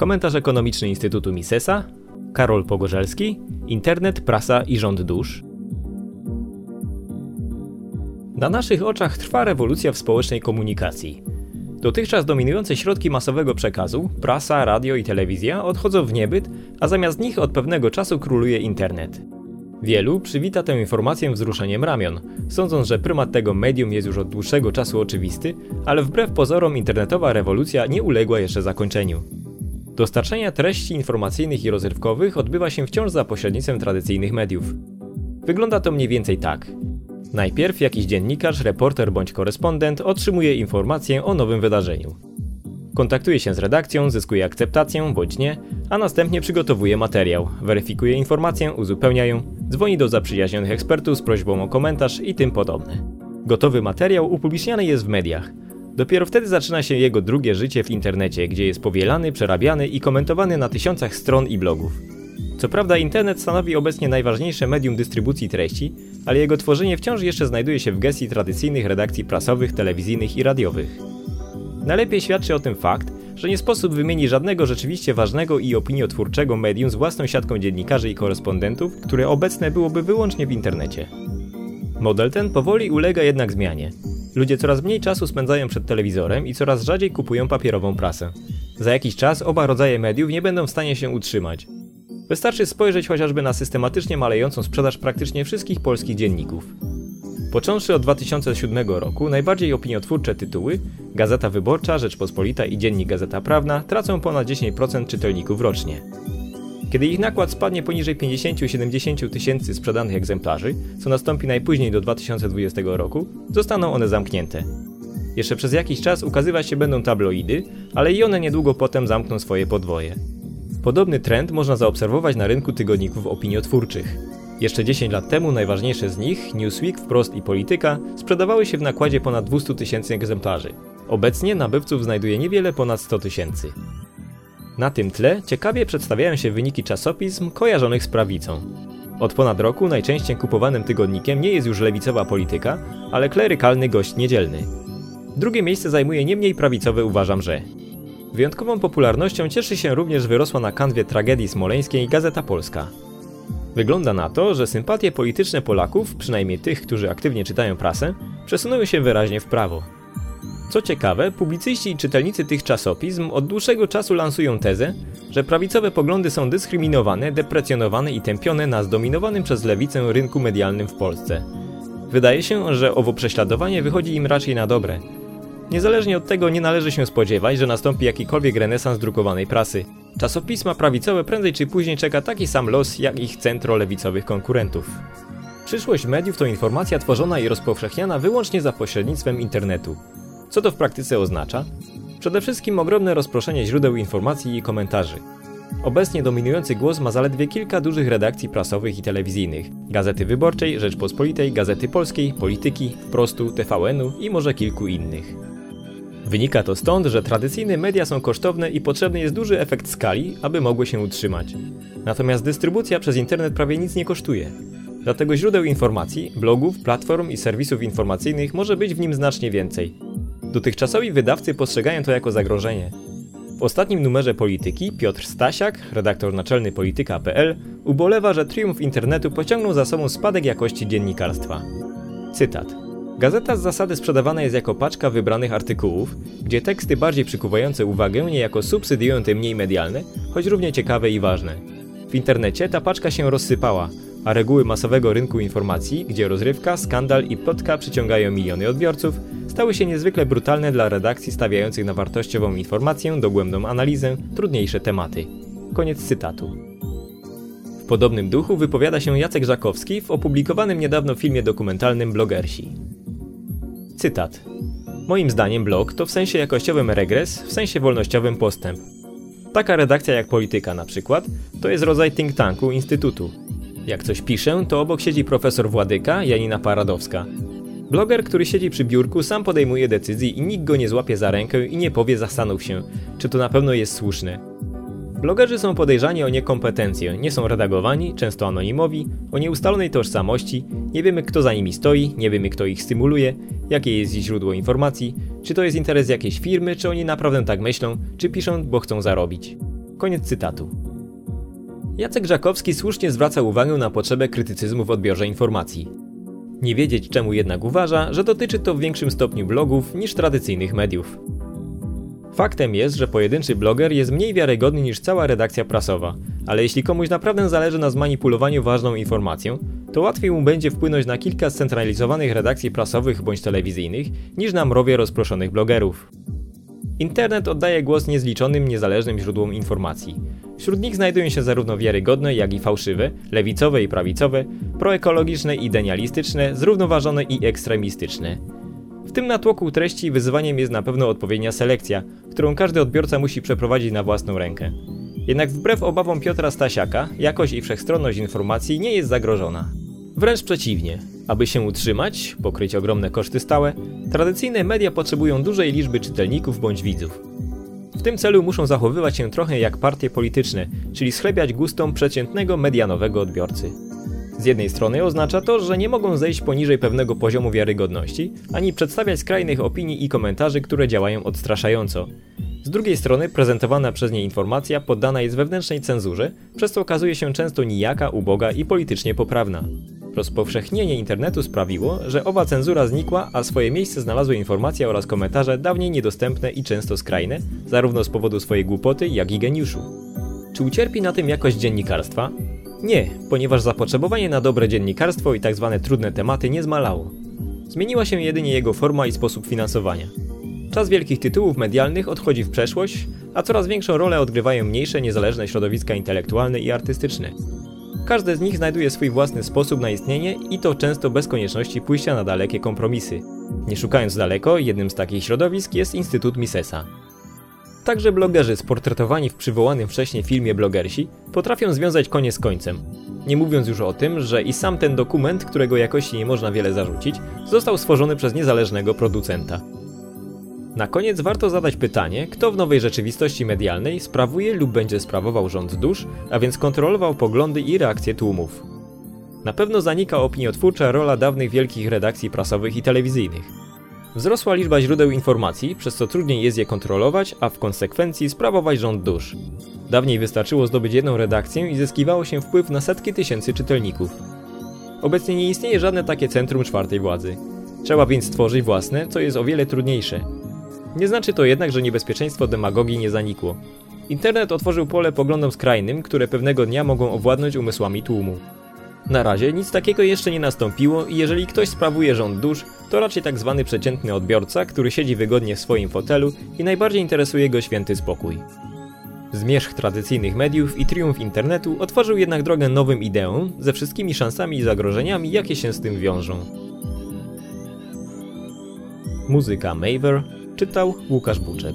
komentarz ekonomiczny Instytutu Misesa, Karol Pogorzelski, internet, prasa i rząd dusz. Na naszych oczach trwa rewolucja w społecznej komunikacji. Dotychczas dominujące środki masowego przekazu, prasa, radio i telewizja odchodzą w niebyt, a zamiast nich od pewnego czasu króluje internet. Wielu przywita tę informację wzruszeniem ramion, sądząc, że prymat tego medium jest już od dłuższego czasu oczywisty, ale wbrew pozorom internetowa rewolucja nie uległa jeszcze zakończeniu. Dostarczanie treści informacyjnych i rozrywkowych odbywa się wciąż za pośrednictwem tradycyjnych mediów. Wygląda to mniej więcej tak. Najpierw jakiś dziennikarz, reporter bądź korespondent otrzymuje informację o nowym wydarzeniu. Kontaktuje się z redakcją, zyskuje akceptację bądź nie, a następnie przygotowuje materiał, weryfikuje informację, uzupełnia ją, dzwoni do zaprzyjaźnionych ekspertów z prośbą o komentarz i tym podobne. Gotowy materiał upubliczniany jest w mediach. Dopiero wtedy zaczyna się jego drugie życie w internecie, gdzie jest powielany, przerabiany i komentowany na tysiącach stron i blogów. Co prawda internet stanowi obecnie najważniejsze medium dystrybucji treści, ale jego tworzenie wciąż jeszcze znajduje się w gestii tradycyjnych redakcji prasowych, telewizyjnych i radiowych. Najlepiej świadczy o tym fakt, że nie sposób wymienić żadnego rzeczywiście ważnego i opiniotwórczego medium z własną siatką dziennikarzy i korespondentów, które obecne byłoby wyłącznie w internecie. Model ten powoli ulega jednak zmianie. Ludzie coraz mniej czasu spędzają przed telewizorem i coraz rzadziej kupują papierową prasę. Za jakiś czas oba rodzaje mediów nie będą w stanie się utrzymać. Wystarczy spojrzeć chociażby na systematycznie malejącą sprzedaż praktycznie wszystkich polskich dzienników. Począwszy od 2007 roku, najbardziej opiniotwórcze tytuły Gazeta Wyborcza, Rzeczpospolita i Dziennik Gazeta Prawna tracą ponad 10% czytelników rocznie. Kiedy ich nakład spadnie poniżej 50-70 tysięcy sprzedanych egzemplarzy, co nastąpi najpóźniej do 2020 roku, zostaną one zamknięte. Jeszcze przez jakiś czas ukazywać się będą tabloidy, ale i one niedługo potem zamkną swoje podwoje. Podobny trend można zaobserwować na rynku tygodników opiniotwórczych. Jeszcze 10 lat temu najważniejsze z nich, Newsweek, Wprost i Polityka, sprzedawały się w nakładzie ponad 200 tysięcy egzemplarzy. Obecnie nabywców znajduje niewiele ponad 100 tysięcy. Na tym tle ciekawie przedstawiają się wyniki czasopism kojarzonych z prawicą. Od ponad roku najczęściej kupowanym tygodnikiem nie jest już lewicowa polityka, ale klerykalny gość niedzielny. Drugie miejsce zajmuje nie mniej prawicowe uważam, że. Wyjątkową popularnością cieszy się również wyrosła na kanwie tragedii smoleńskiej Gazeta Polska. Wygląda na to, że sympatie polityczne Polaków, przynajmniej tych, którzy aktywnie czytają prasę, przesunują się wyraźnie w prawo. Co ciekawe, publicyści i czytelnicy tych czasopism od dłuższego czasu lansują tezę, że prawicowe poglądy są dyskryminowane, deprecjonowane i tępione na zdominowanym przez lewicę rynku medialnym w Polsce. Wydaje się, że owo prześladowanie wychodzi im raczej na dobre. Niezależnie od tego nie należy się spodziewać, że nastąpi jakikolwiek renesans drukowanej prasy. Czasopisma prawicowe prędzej czy później czeka taki sam los jak ich centro-lewicowych konkurentów. Przyszłość mediów to informacja tworzona i rozpowszechniana wyłącznie za pośrednictwem internetu. Co to w praktyce oznacza? Przede wszystkim ogromne rozproszenie źródeł informacji i komentarzy. Obecnie dominujący głos ma zaledwie kilka dużych redakcji prasowych i telewizyjnych: Gazety Wyborczej, Rzeczpospolitej, Gazety Polskiej, Polityki, Wprostu, TVN-u i może kilku innych. Wynika to stąd, że tradycyjne media są kosztowne i potrzebny jest duży efekt skali, aby mogły się utrzymać. Natomiast dystrybucja przez internet prawie nic nie kosztuje. Dlatego źródeł informacji, blogów, platform i serwisów informacyjnych może być w nim znacznie więcej. Dotychczasowi wydawcy postrzegają to jako zagrożenie. W ostatnim numerze Polityki Piotr Stasiak, redaktor naczelny polityka.pl, ubolewa, że triumf internetu pociągnął za sobą spadek jakości dziennikarstwa. Cytat. Gazeta z zasady sprzedawana jest jako paczka wybranych artykułów, gdzie teksty bardziej przykuwające uwagę niejako subsydiują te mniej medialne, choć równie ciekawe i ważne. W internecie ta paczka się rozsypała, a reguły masowego rynku informacji, gdzie rozrywka, skandal i plotka przyciągają miliony odbiorców, stały się niezwykle brutalne dla redakcji stawiających na wartościową informację, dogłębną analizę, trudniejsze tematy. Koniec cytatu. W podobnym duchu wypowiada się Jacek Żakowski w opublikowanym niedawno filmie dokumentalnym Blogersi. Cytat. Moim zdaniem blog to w sensie jakościowym regres, w sensie wolnościowym postęp. Taka redakcja jak Polityka na przykład, to jest rodzaj think tanku instytutu. Jak coś piszę, to obok siedzi profesor Władyka, Janina Paradowska. Bloger, który siedzi przy biurku, sam podejmuje decyzje i nikt go nie złapie za rękę i nie powie zastanów się, czy to na pewno jest słuszne. Blogerzy są podejrzani o niekompetencję, nie są redagowani, często anonimowi, o nieustalonej tożsamości, nie wiemy kto za nimi stoi, nie wiemy kto ich stymuluje, jakie jest ich źródło informacji, czy to jest interes jakiejś firmy, czy oni naprawdę tak myślą, czy piszą, bo chcą zarobić. Koniec cytatu. Jacek Żakowski słusznie zwraca uwagę na potrzebę krytycyzmu w odbiorze informacji. Nie wiedzieć czemu jednak uważa, że dotyczy to w większym stopniu blogów niż tradycyjnych mediów. Faktem jest, że pojedynczy bloger jest mniej wiarygodny niż cała redakcja prasowa, ale jeśli komuś naprawdę zależy na zmanipulowaniu ważną informacją, to łatwiej mu będzie wpłynąć na kilka scentralizowanych redakcji prasowych bądź telewizyjnych niż na mrowie rozproszonych blogerów. Internet oddaje głos niezliczonym niezależnym źródłom informacji. Wśród nich znajdują się zarówno wiarygodne, jak i fałszywe, lewicowe i prawicowe, proekologiczne i denialistyczne, zrównoważone i ekstremistyczne. W tym natłoku treści wyzwaniem jest na pewno odpowiednia selekcja, którą każdy odbiorca musi przeprowadzić na własną rękę. Jednak wbrew obawom Piotra Stasiaka, jakość i wszechstronność informacji nie jest zagrożona. Wręcz przeciwnie. Aby się utrzymać, pokryć ogromne koszty stałe, tradycyjne media potrzebują dużej liczby czytelników bądź widzów. W tym celu muszą zachowywać się trochę jak partie polityczne, czyli schlebiać gustom przeciętnego medianowego odbiorcy. Z jednej strony oznacza to, że nie mogą zejść poniżej pewnego poziomu wiarygodności, ani przedstawiać skrajnych opinii i komentarzy, które działają odstraszająco. Z drugiej strony prezentowana przez nie informacja poddana jest wewnętrznej cenzurze, przez co okazuje się często nijaka, uboga i politycznie poprawna. Rozpowszechnienie internetu sprawiło, że owa cenzura znikła, a swoje miejsce znalazły informacje oraz komentarze dawniej niedostępne i często skrajne, zarówno z powodu swojej głupoty, jak i geniuszu. Czy ucierpi na tym jakość dziennikarstwa? Nie, ponieważ zapotrzebowanie na dobre dziennikarstwo i. Tak trudne tematy nie zmalało. Zmieniła się jedynie jego forma i sposób finansowania. Czas wielkich tytułów medialnych odchodzi w przeszłość, a coraz większą rolę odgrywają mniejsze, niezależne środowiska intelektualne i artystyczne. Każde z nich znajduje swój własny sposób na istnienie i to często bez konieczności pójścia na dalekie kompromisy. Nie szukając daleko, jednym z takich środowisk jest Instytut Misesa. Także blogerzy sportretowani w przywołanym wcześniej filmie blogersi potrafią związać koniec z końcem. Nie mówiąc już o tym, że i sam ten dokument, którego jakości nie można wiele zarzucić, został stworzony przez niezależnego producenta. Na koniec warto zadać pytanie, kto w nowej rzeczywistości medialnej sprawuje lub będzie sprawował rząd dusz, a więc kontrolował poglądy i reakcje tłumów. Na pewno zanika opiniotwórcza rola dawnych wielkich redakcji prasowych i telewizyjnych. Wzrosła liczba źródeł informacji, przez co trudniej jest je kontrolować, a w konsekwencji sprawować rząd dusz. Dawniej wystarczyło zdobyć jedną redakcję i zyskiwało się wpływ na setki tysięcy czytelników. Obecnie nie istnieje żadne takie centrum czwartej władzy. Trzeba więc stworzyć własne, co jest o wiele trudniejsze. Nie znaczy to jednak, że niebezpieczeństwo demagogii nie zanikło. Internet otworzył pole poglądom skrajnym, które pewnego dnia mogą owładnąć umysłami tłumu. Na razie nic takiego jeszcze nie nastąpiło i jeżeli ktoś sprawuje rząd dusz, to raczej tak zwany przeciętny odbiorca, który siedzi wygodnie w swoim fotelu i najbardziej interesuje go święty spokój. Zmierzch tradycyjnych mediów i triumf internetu otworzył jednak drogę nowym ideom, ze wszystkimi szansami i zagrożeniami, jakie się z tym wiążą. Muzyka Maver czytał Łukasz Buczek.